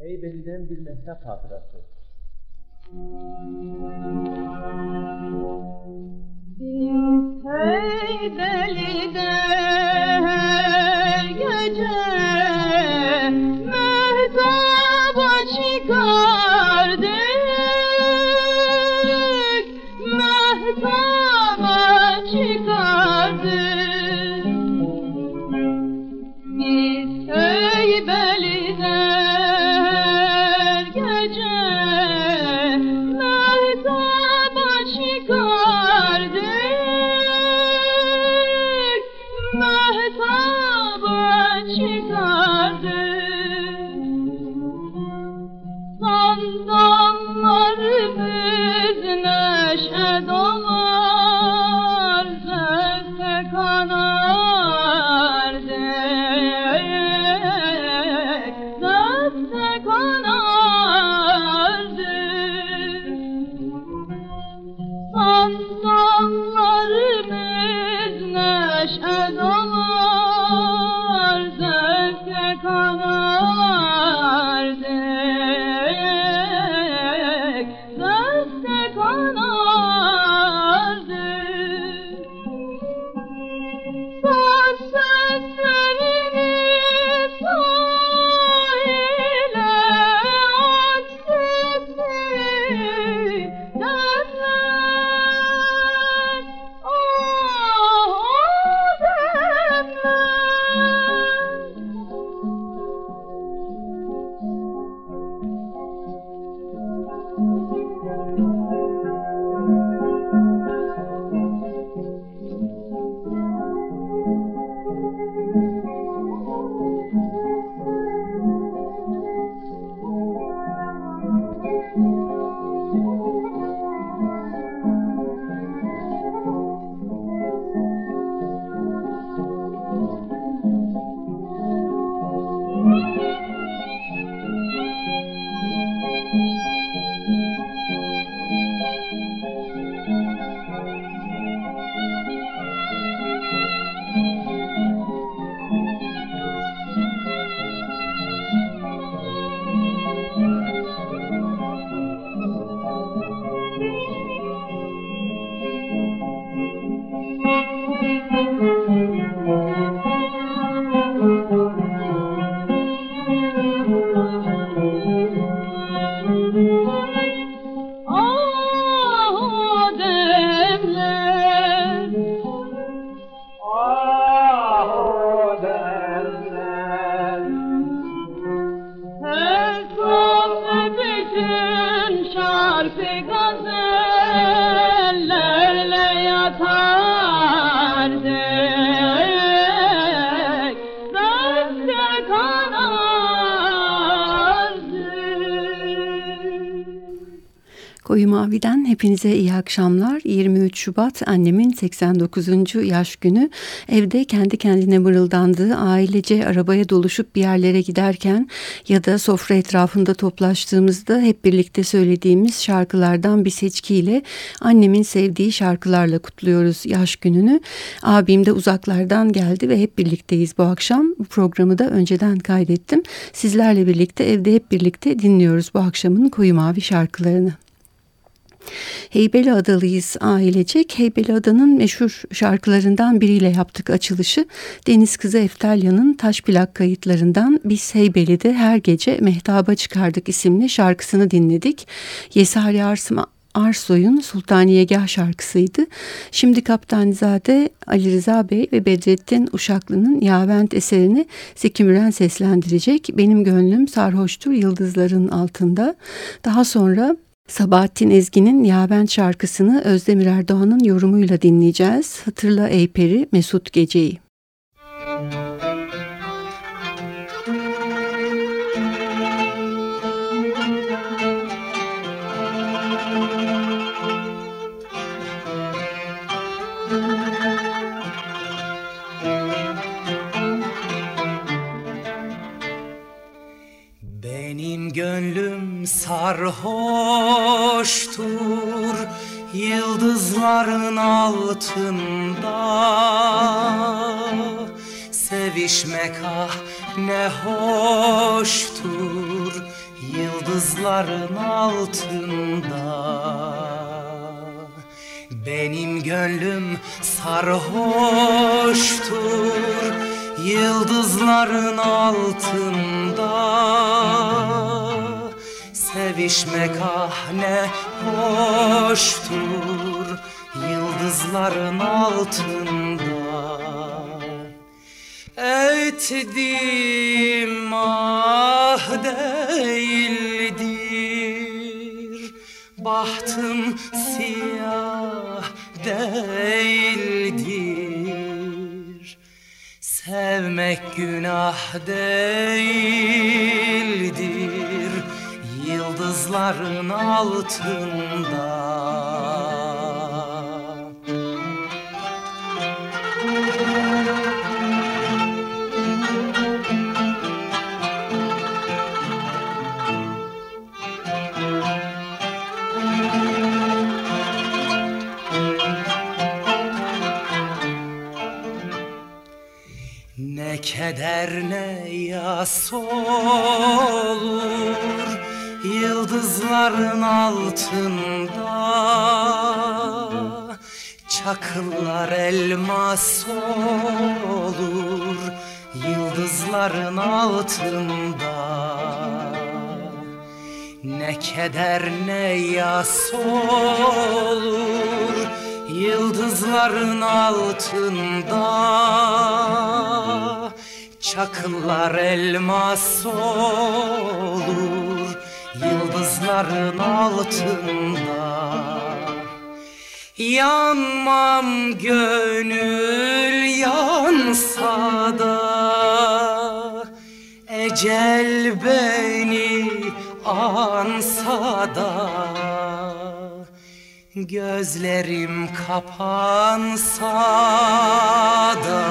Heybeli'den bir mehtap hatırası. Biz Koyu Mavi'den hepinize iyi akşamlar. 23 Şubat annemin 89. yaş günü. Evde kendi kendine mırıldandığı ailece arabaya doluşup bir yerlere giderken ya da sofra etrafında toplaştığımızda hep birlikte söylediğimiz şarkılardan bir seçkiyle annemin sevdiği şarkılarla kutluyoruz yaş gününü. Abim de uzaklardan geldi ve hep birlikteyiz bu akşam. Bu programı da önceden kaydettim. Sizlerle birlikte evde hep birlikte dinliyoruz bu akşamın Koyu Mavi şarkılarını. Heybeli Adalıyız ailecek. Heybeli Adanın meşhur şarkılarından biriyle yaptık açılışı. Deniz Kızı Eftalya'nın taş plak kayıtlarından Biz Heybeli'de her gece Mehtaba Çıkardık isimli şarkısını dinledik. Yesari Arsma Arsoy'un Sultaniyegah şarkısıydı. Şimdi Kaptanizade Ali Rıza Bey ve Bedrettin Uşaklı'nın Yavent eserini Zeki Müren seslendirecek. Benim gönlüm sarhoştur yıldızların altında. Daha sonra Sabahattin Ezgi'nin Yavent şarkısını Özdemir Erdoğan'ın yorumuyla dinleyeceğiz. Hatırla ey Mesut Gece'yi. Gönlüm sarhoştur yıldızların altında. Sevişmek ah ne hoştur yıldızların altında. Benim gönlüm sarhoştur Yıldızların altında Sevişmek ah ne hoştur Yıldızların altında. Ettim ah değildir Bahtım siyah değildir. Sevmek günah değildir Yıldızların altında. Ne keder ne yas olur Yıldızların altında Çakıllar elmas olur. Yıldızların altında ne keder ne yas olur. Yıldızların altında Çakıllar elmas olur Yıldızların altında Yanmam gönül yansa da Ecel beni ansa da Gözlerim kapansa da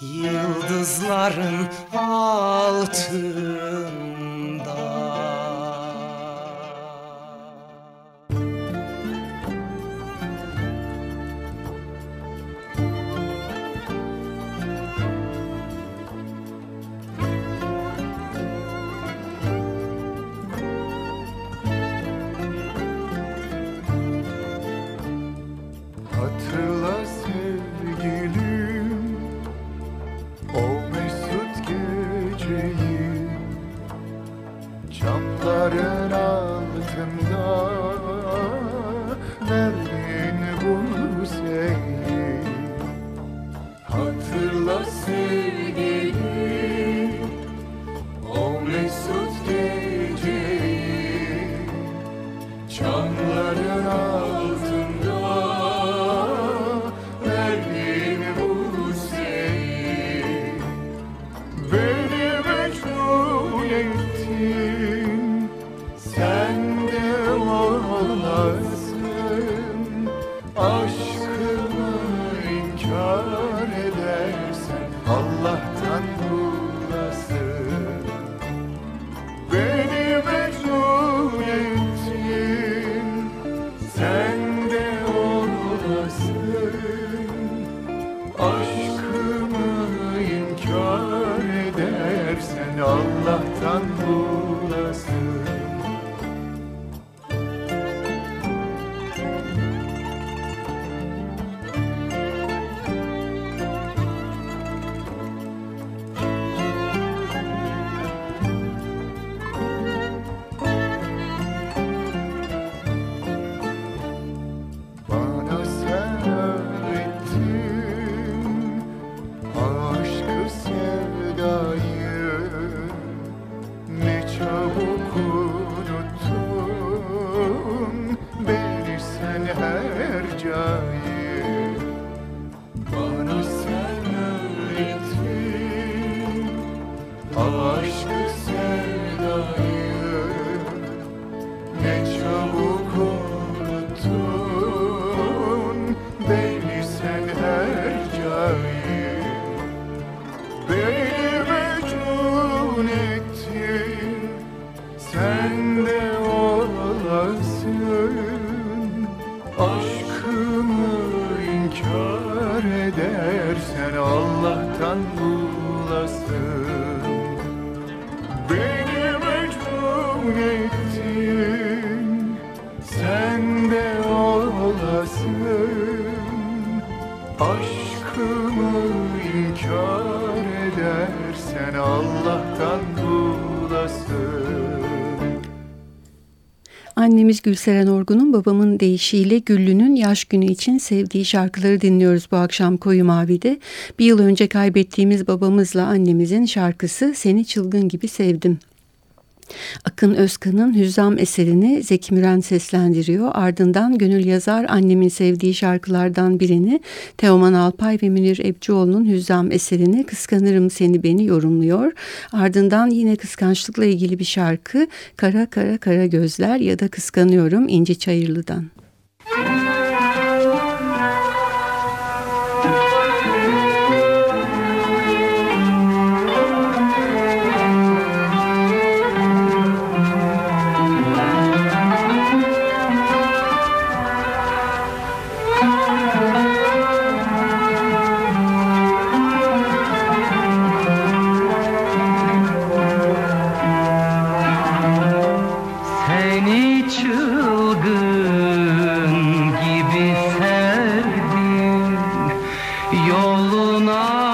Yıldızların altında sen de olasın Aşkımı inkar edersen Allah'tan bulasın Gülseren Orgun'un babamın deyişiyle Güllü'nün yaş günü için sevdiği şarkıları dinliyoruz bu akşam Koyu Mavi'de. Bir yıl önce kaybettiğimiz babamızla annemizin şarkısı Seni Çılgın Gibi Sevdim. Akın Özkan'ın Hüzzam eserini Zeki Müren seslendiriyor. Ardından Gönül Yazar annemin sevdiği şarkılardan birini Teoman Alpay ve Münir Ebcioğlu'nun Hüzzam eserini Kıskanırım Seni Beni yorumluyor. Ardından yine kıskançlıkla ilgili bir şarkı Kara Kara Kara Gözler ya da Kıskanıyorum İnci Çayırlı'dan. Seni Yoluna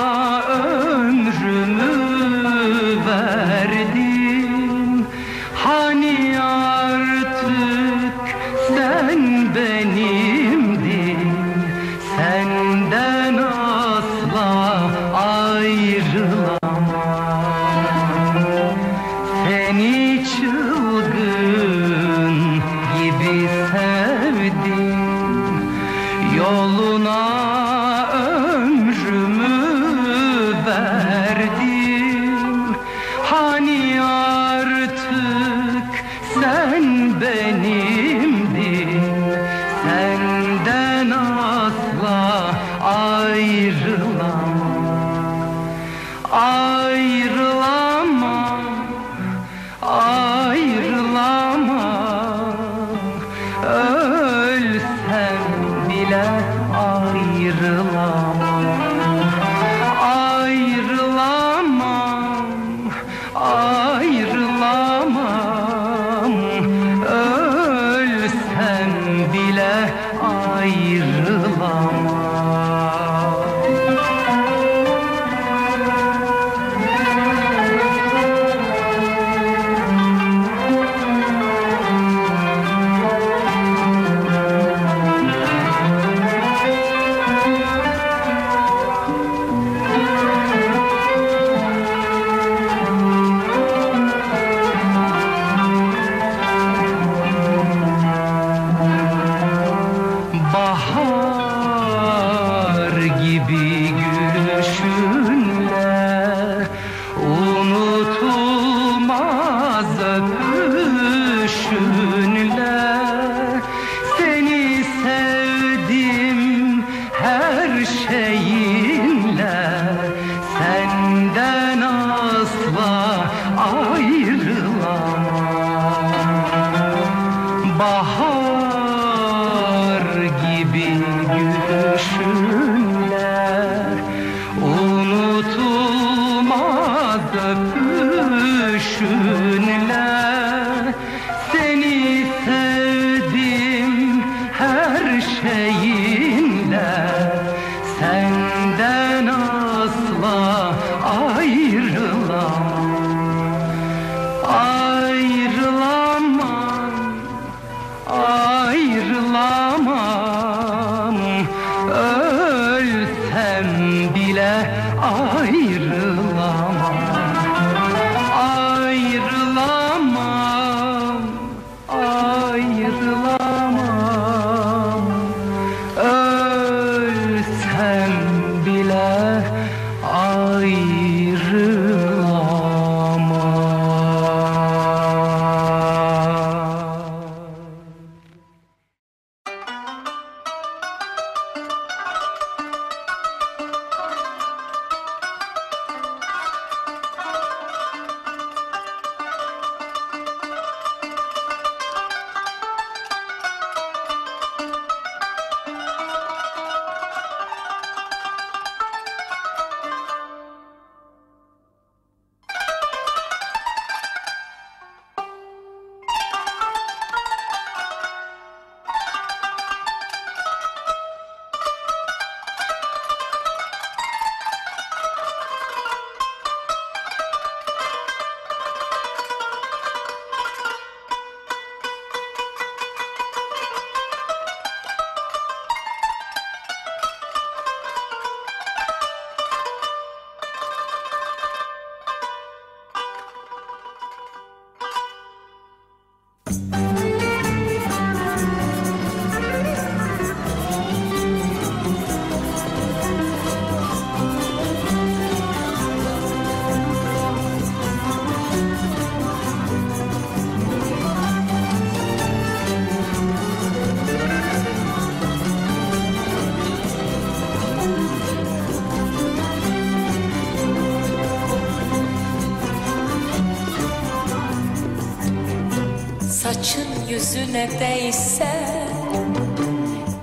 yüzüne değse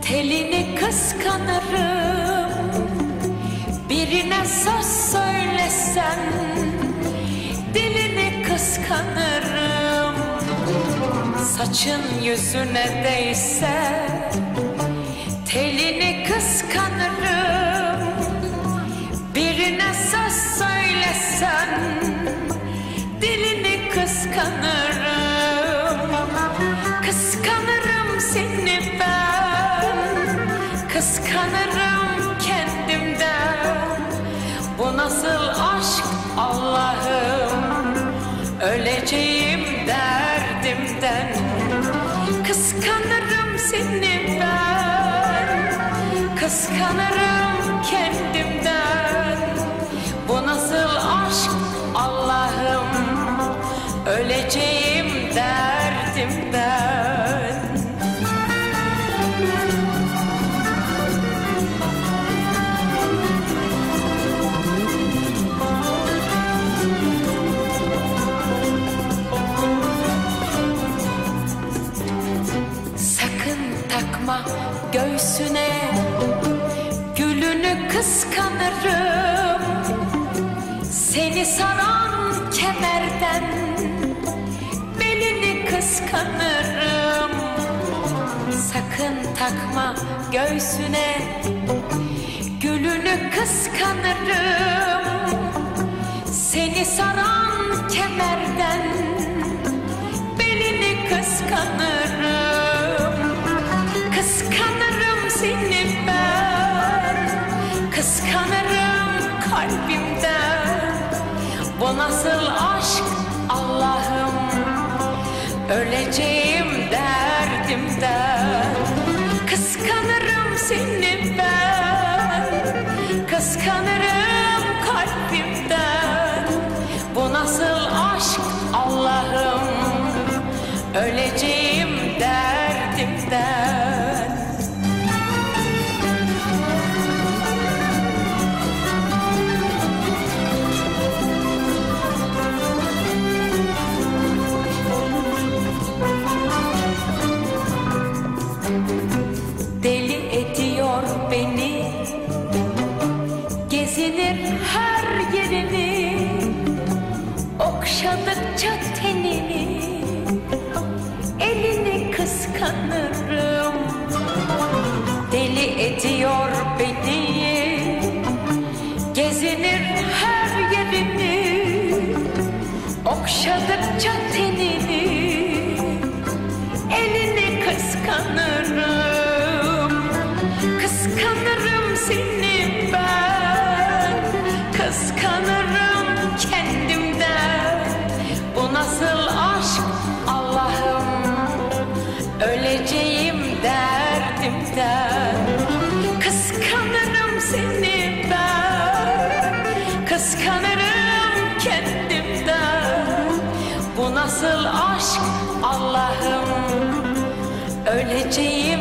Telini kıskanırım. Birine söz söylesen Dilini kıskanırım. Saçın yüzüne değse Telini kıskanırım. Kıskanırım saran kemerden. Belini kıskanırım. Sakın takma göğsüne. Gülünü kıskanırım. Seni saran kemerden. Belini kıskanırım. Kıskanırım seni ben. Kıskanırım kalbim bu nasıl aşk Allah'ım? Öleceğim. Öleceğim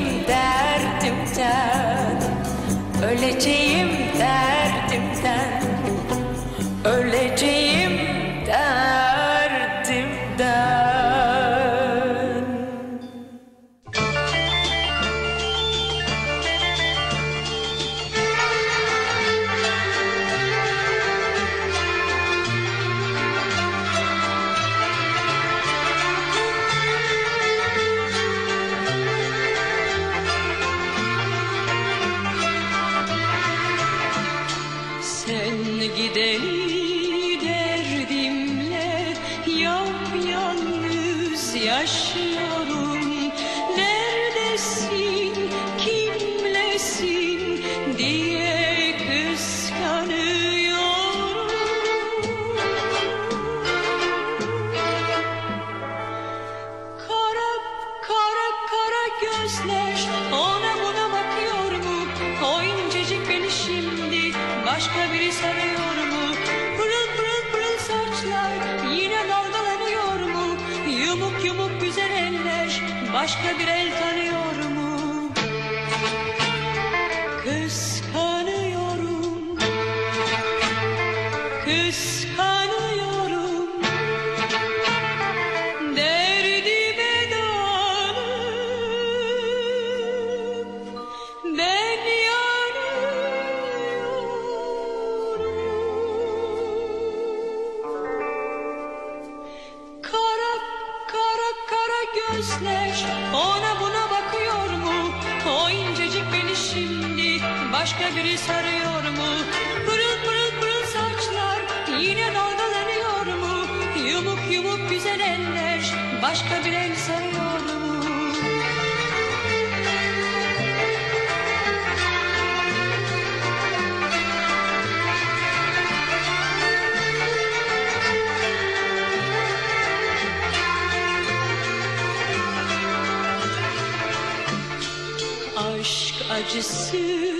gözler ona buna bakıyor mu? O incecik beni şimdi başka biri sarıyor mu? Pırıl pırıl pırıl saçlar yine dalgalanıyor mu? Yumuk yumuk güzel eller başka bir el sarıyor just soon.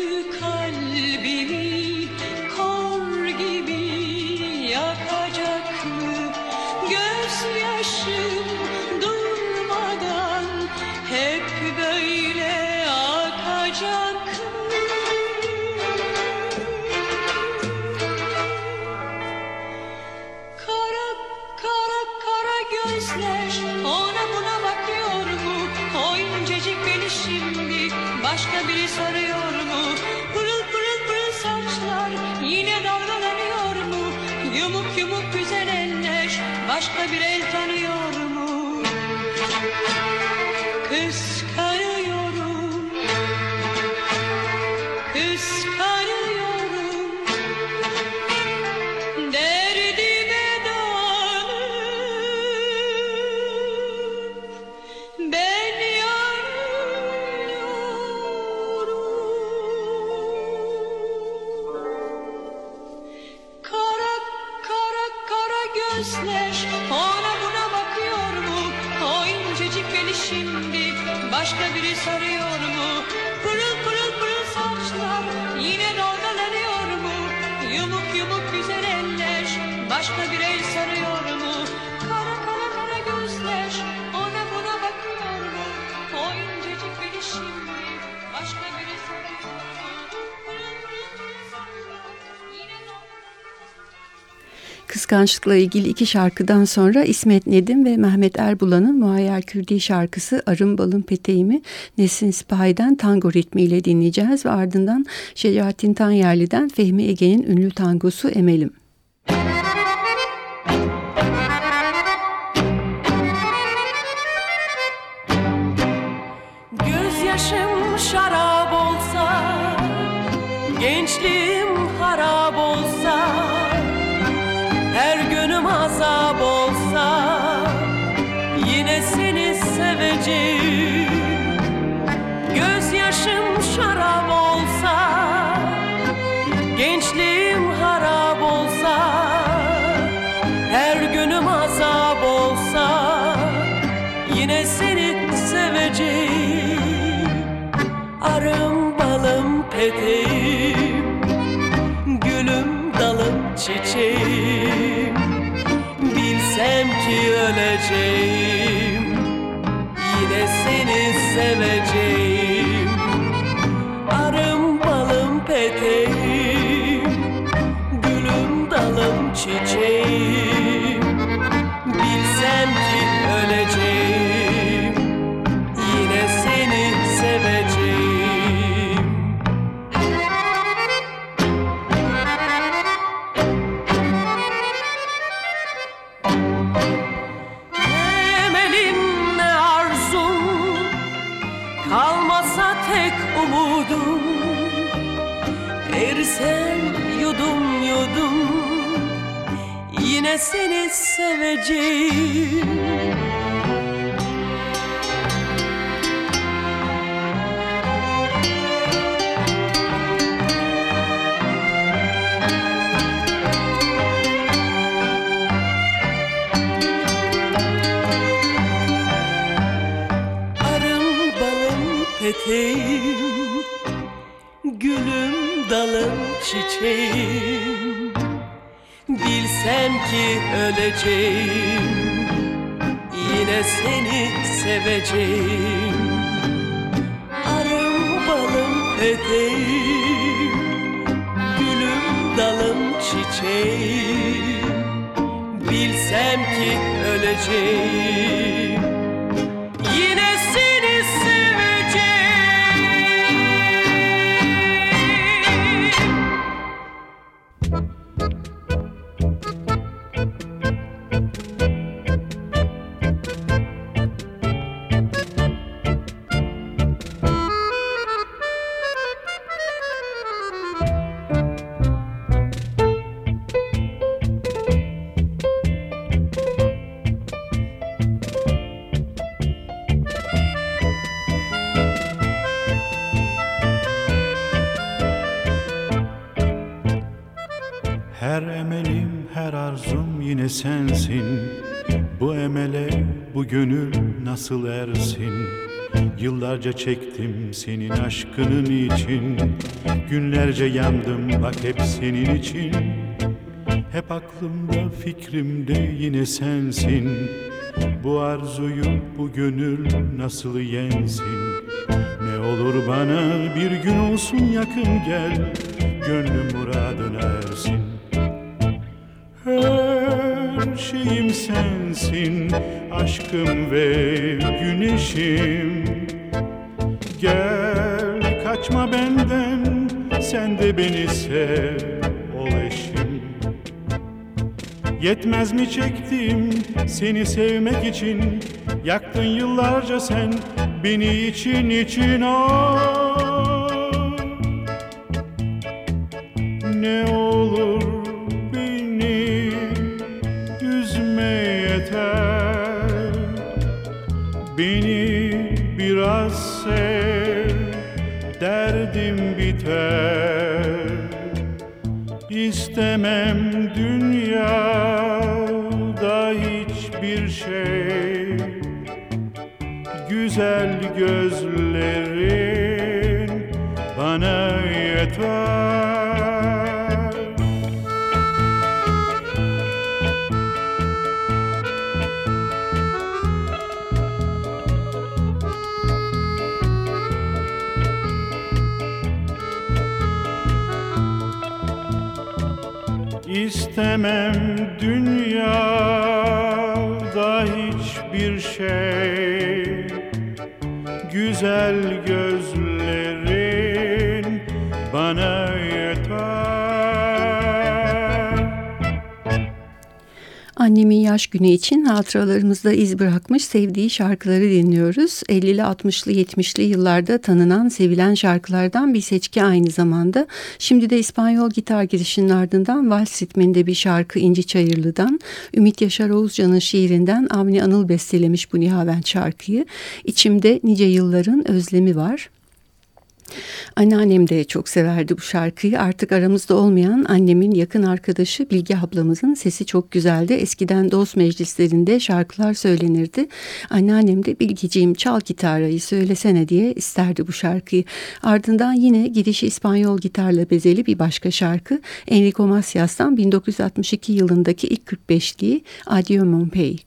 Başka biri sarıyor Kıskançlıkla ilgili iki şarkıdan sonra İsmet Nedim ve Mehmet Erbula'nın Muayyer Kürdi şarkısı Arım Balım Peteğimi Nesin Sipahi'den tango ritmiyle dinleyeceğiz ve ardından Şecaettin Tanyerli'den Fehmi Ege'nin ünlü tangosu Emelim. Bilsem ki öleceğim. Yine seni seveceğim 自己。Ki öleceğim. Yine seni seveceğim. Arım balım peteğim Gülüm dalım çiçeğim. Bilsem ki öleceğim gönül nasıl ersin? Yıllarca çektim senin aşkının için. Günlerce yandım bak hep senin için. Hep aklımda fikrimde yine sensin. Bu arzuyu bu gönül nasıl yensin? Ne olur bana bir gün olsun yakın gel. Gönlüm muradına ersin. Her şeyim sensin Aşkım ve güneşim. Gel kaçma benden Sen de beni sev ol eşim. Yetmez mi çektim seni sevmek için? Yaktın yıllarca sen beni için için ah Ne olur biter İstemem dünyada hiçbir şey. Güzel gözlerin İstemem dünyada hiçbir şey. Güzel 20 yaş günü için hatıralarımızda iz bırakmış sevdiği şarkıları dinliyoruz. 50'li 60'lı 70'li yıllarda tanınan sevilen şarkılardan bir seçki aynı zamanda. Şimdi de İspanyol gitar girişinin ardından vals ritminde bir şarkı İnci Çayırlı'dan, Ümit Yaşar Oğuzcan'ın şiirinden Avni Anıl bestelemiş bu Nihavent şarkıyı. İçimde nice yılların özlemi var. Anneannem de çok severdi bu şarkıyı. Artık aramızda olmayan annemin yakın arkadaşı Bilge ablamızın sesi çok güzeldi. Eskiden dost meclislerinde şarkılar söylenirdi. Anneannem de Bilgeciğim çal gitarayı söylesene diye isterdi bu şarkıyı. Ardından yine girişi İspanyol gitarla bezeli bir başka şarkı. Enrico Macias'tan 1962 yılındaki ilk 45'liği Adieu Mon Pays.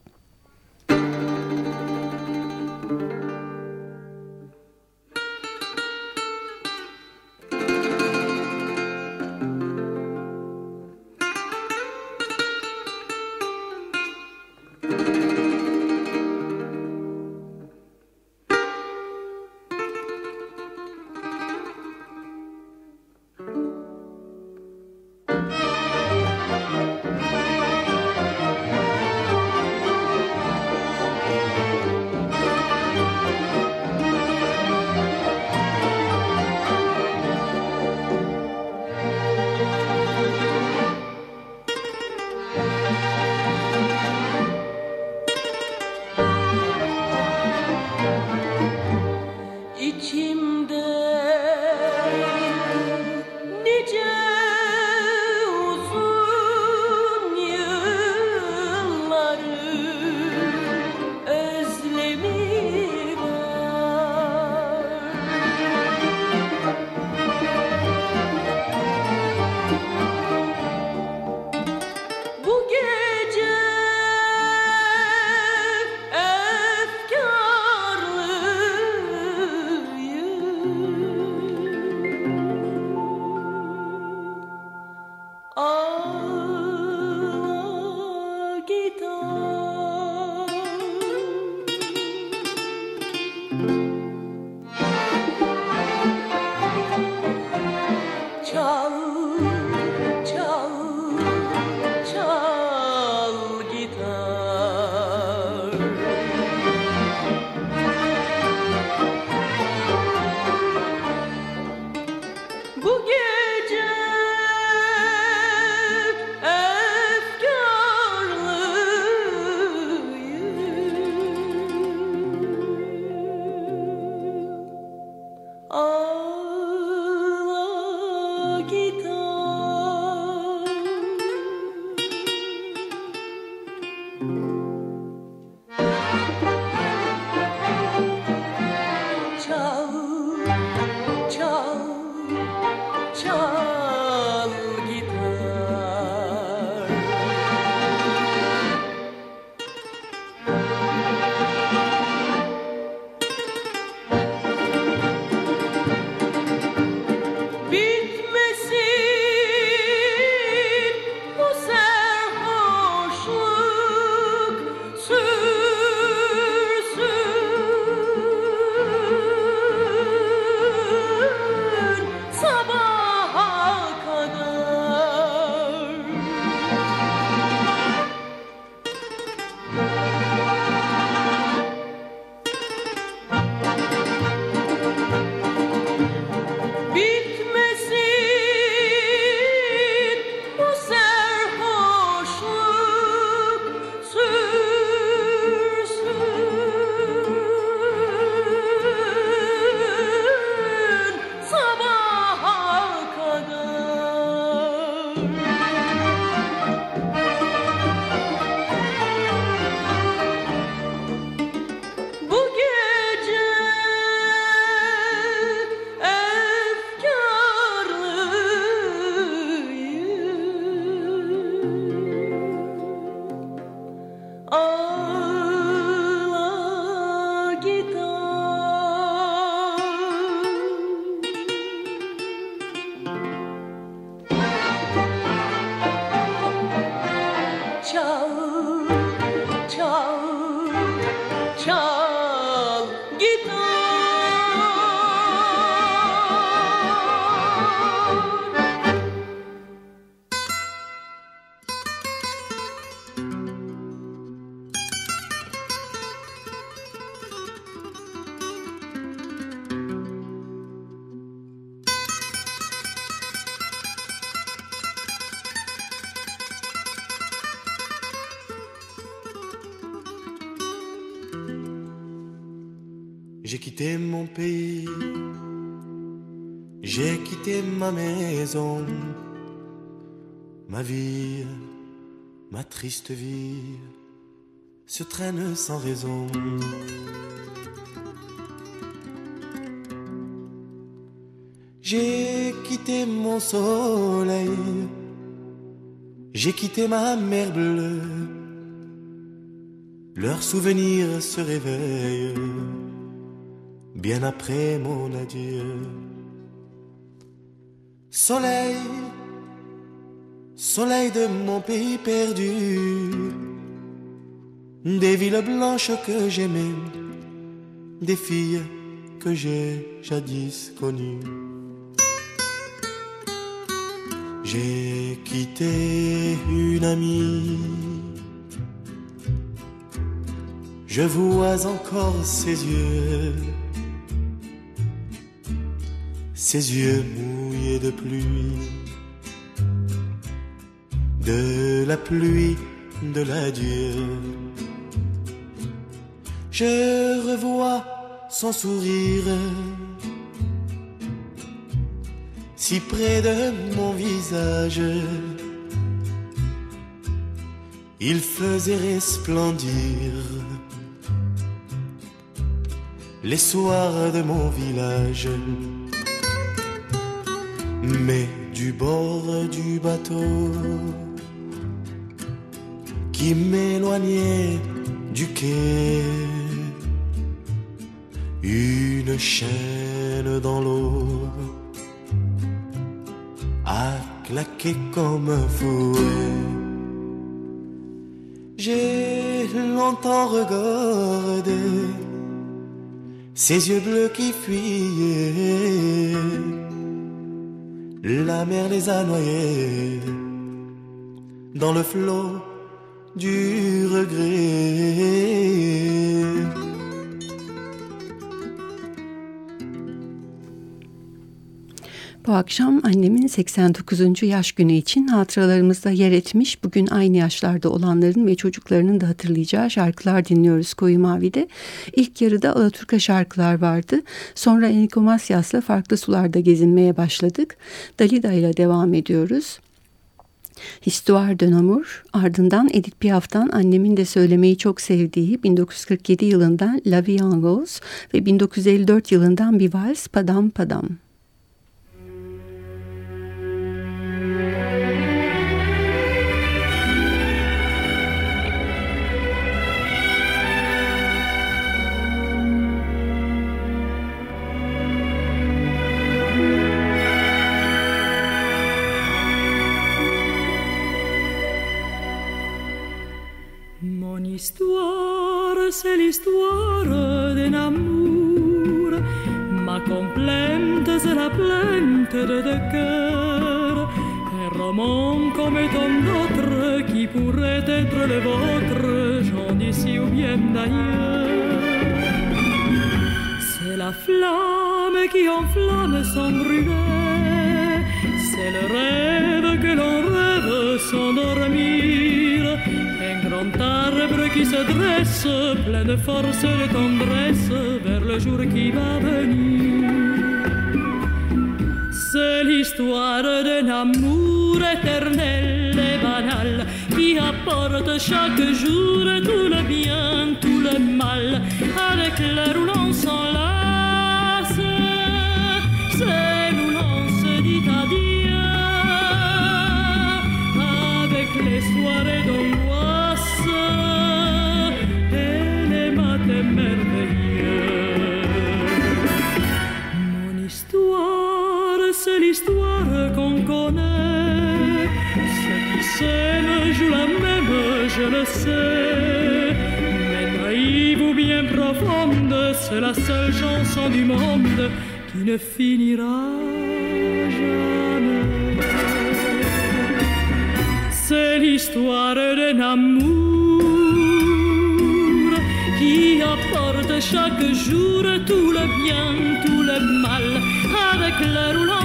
Vie se traîne sans raison. J'ai quitté mon soleil, j'ai quitté ma mer bleue, leurs souvenirs se réveillent bien après mon adieu. Soleil, soleil de mon pays perdu, des villes blanches que j'aimais, des filles que j'ai jadis connues. J'ai quitté une amie, je vois encore ses yeux. Ses yeux mouillés de pluie, de la pluie de l'adieu. Je revois son sourire si près de mon visage. Il faisait resplendir les soirs de mon village mais du bord du bateau qui m'éloignait du quai. Une chaîne dans l'eau a claqué comme un fouet. J'ai longtemps regardé ses yeux bleus qui fuyaient la mer les a noyés dans le flot du regret. Bu akşam annemin 89. yaş günü için hatıralarımızda yer etmiş bugün aynı yaşlarda olanların ve çocuklarının da hatırlayacağı şarkılar dinliyoruz Koyu Mavi'de. İlk yarıda Alaturka şarkılar vardı. Sonra Enrico Macias'la farklı sularda gezinmeye başladık. Dalida ile devam ediyoruz. Histoire de Namur, ardından Edith Piaf'tan annemin de söylemeyi çok sevdiği 1947 yılından La Vie en Rose ve 1954 yılından bir vals Padam Padam. Ma complainte, c'est la plainte de cœurs. Un roman comme tant d'autres qui pourrait être le vôtre, j'en d'ici ou bien d'ailleurs. C'est la flamme qui enflamme sans brûler. C'est le rêve que l'on rêve sans dormir grand arbre qui se dresse, plein de force et de tendresse, vers le jour qui va venir. C'est l'histoire d'un amour éternel et banal qui apporte chaque jour tout le bien, tout le mal, avec l'air où l'on s'enlace. C'est où l'on se dit adieu, avec les soirées d'angoisse le sais. Mais naïve ou bien profonde, c'est la seule chanson du monde qui ne finira jamais. C'est l'histoire d'un amour qui apporte chaque jour tout le bien, tout le mal, avec l'air où l'on.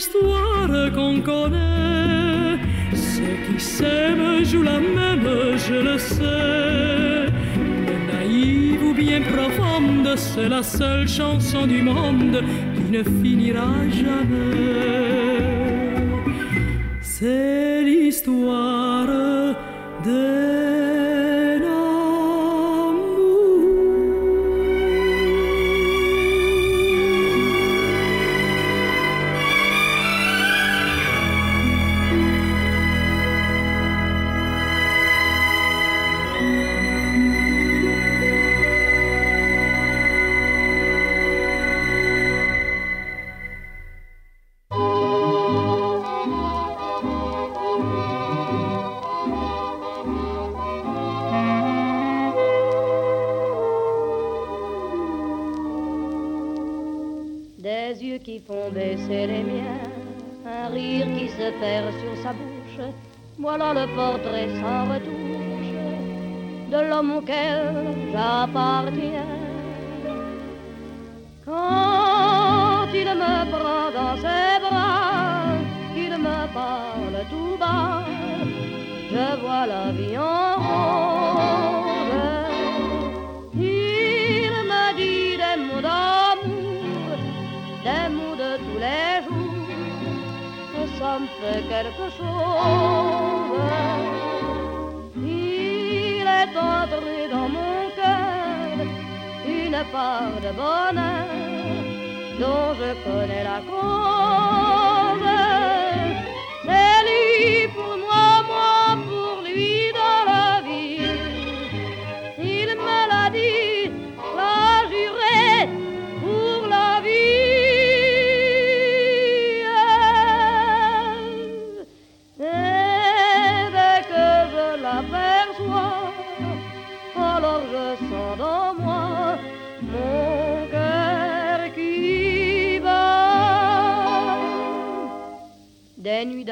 L'histoire qu'on connaît. Ceux qui s'aiment jouent la même, je le sais. Naïve ou bien profonde, c'est la seule chanson du monde qui ne finira jamais. C'est l'histoire d'un une part de bonheur dont je connais la cause.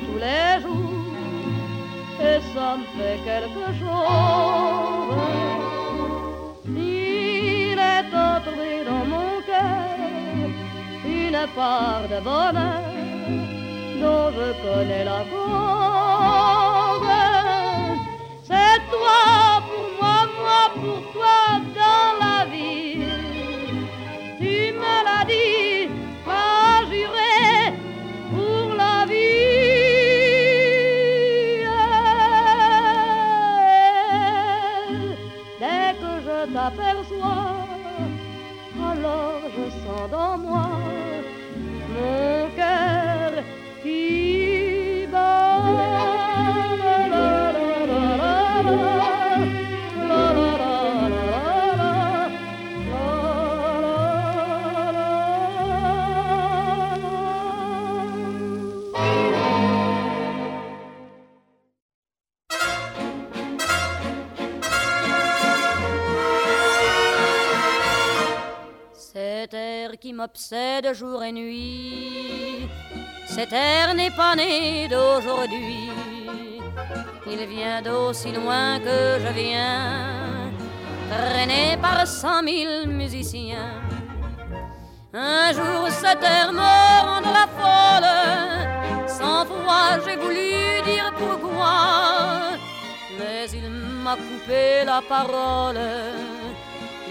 Tous les jours, et ça me fait quelque chose. Il est entré dans mon cœur une part de bonheur dont je connais la cause. C'est toi pour moi, moi pour toi m'obsède jour et nuit, cet air n'est pas né d'aujourd'hui. Il vient d'aussi loin que je viens, traîné par cent mille musiciens. Un jour cette terre me rendra folle. Sans foi, j'ai voulu dire pourquoi. Mais il m'a coupé la parole.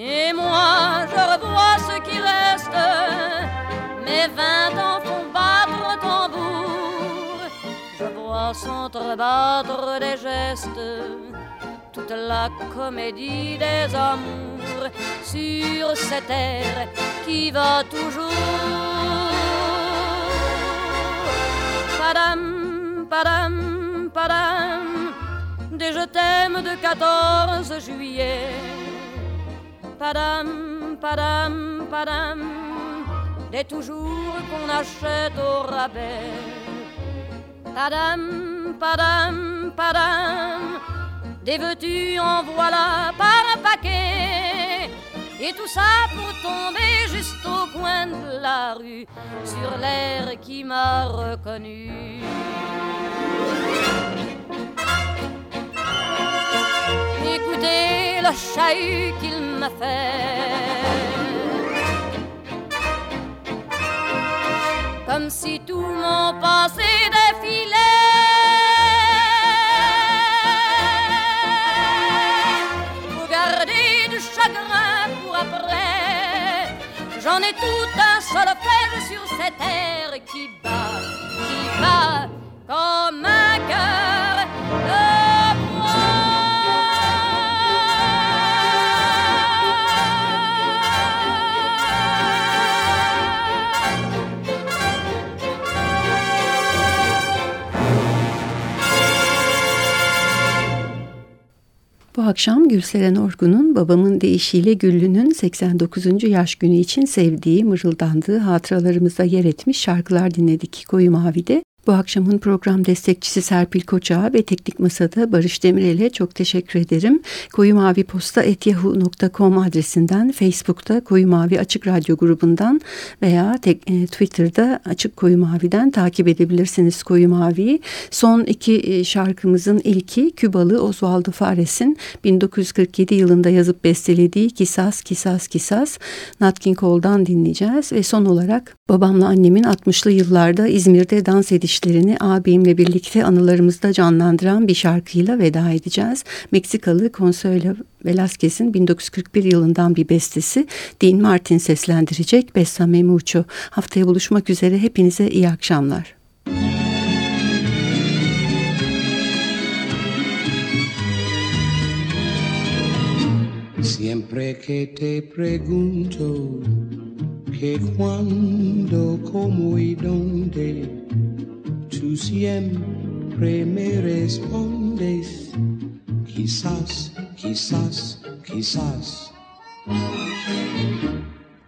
Et moi, je revois ce qui reste, mes vingt ans font battre tambour. Je vois s'entrebattre des gestes toute la comédie des amours sur cette terre qui va toujours. Padam, padam, padam, des je t'aime de 14 juillet. Padam, padam, padam, des toujours qu'on achète au rabais. Padam, padam, padam, des veux-tu en voilà par un paquet. Et tout ça pour tomber juste au coin de la rue, sur l'air qui m'a reconnu. Le chahut qu'il m'a fait. Comme si tout mon passé défilait. Pour garder du chagrin pour après. J'en ai tout un solfège sur cette terre qui bat, qui bat comme un cœur akşam Gülseren Orgun'un babamın deyişiyle Güllü'nün 89. yaş günü için sevdiği, mırıldandığı hatıralarımızda yer etmiş şarkılar dinledik Koyu Mavi'de. Bu akşamın program destekçisi Serpil Koçağı ve Teknik Masa'da Barış Demirel'e çok teşekkür ederim. Koyu Mavi Posta etyahu.com adresinden, Facebook'ta Koyu Mavi Açık Radyo grubundan veya tek, e, Twitter'da Açık Koyu Mavi'den takip edebilirsiniz Koyu Mavi'yi. Son iki e, şarkımızın ilki Kübalı Osvaldo Fares'in 1947 yılında yazıp bestelediği Kisas Kisas Kisas Nat King Cole'dan dinleyeceğiz ve son olarak babamla annemin 60'lı yıllarda İzmir'de dans edişlerini abimle birlikte anılarımızda canlandıran bir şarkıyla veda edeceğiz. Meksikalı Consuelo Velázquez'in 1941 yılından bir bestesi Dean Martin seslendirecek Bessame Mucho. Haftaya buluşmak üzere hepinize iyi akşamlar. Siempre que te pregunto que cuándo, cómo y dónde, tú siempre me respondes, quizás, quizás, quizás.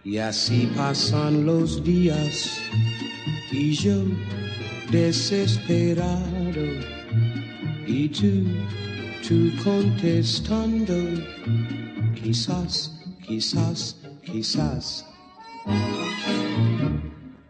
Y así pasan los días y yo desesperado y tú, tú contestando, quizás, quizás, quizás.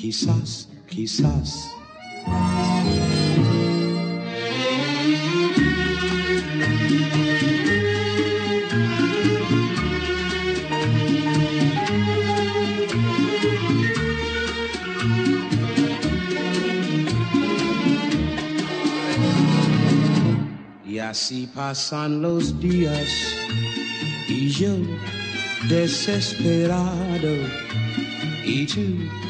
quizás, quizás. Y así pasan los días y yo desesperado y tú,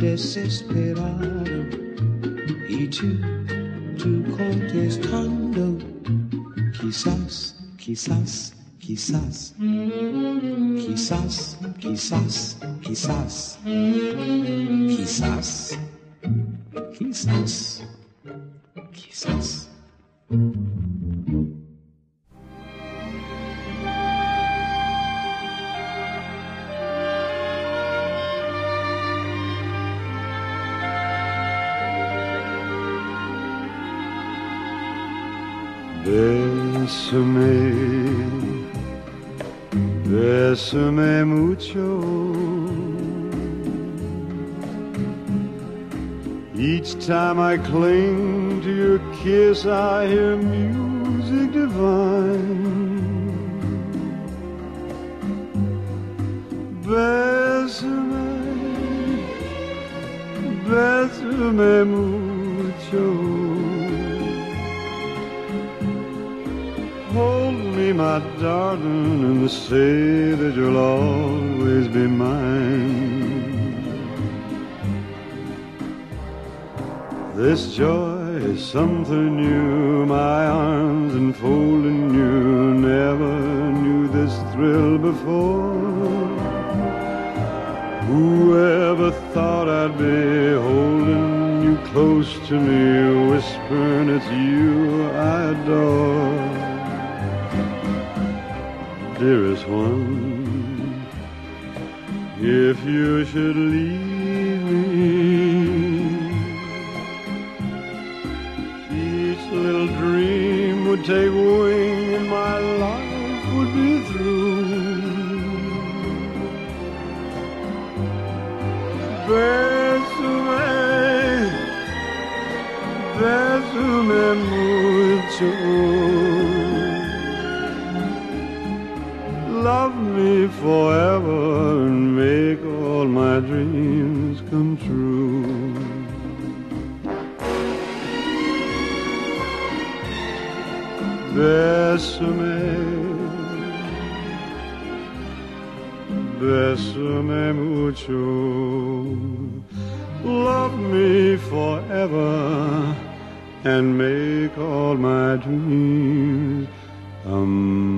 desesperado y tú, tú contestando, quizás, quizás, quizás, quizás, quizás, quizás, quizás, quizás, quizás. Bésame, bésame mucho. Each time I cling to your kiss, I hear music divine. Bésame, bésame mucho. Hold me, my darling, and say that you'll always be mine. This joy is something new, my arms enfolding you. Never knew this thrill before. Whoever thought I'd be holding you close to me, whispering it's you I adore dearest one, if you should leave me, each little dream would take wing and my life would be through. Bésame, bésame mucho. Forever and make all my dreams come true. Bésame, bésame mucho. Love me forever and make all my dreams come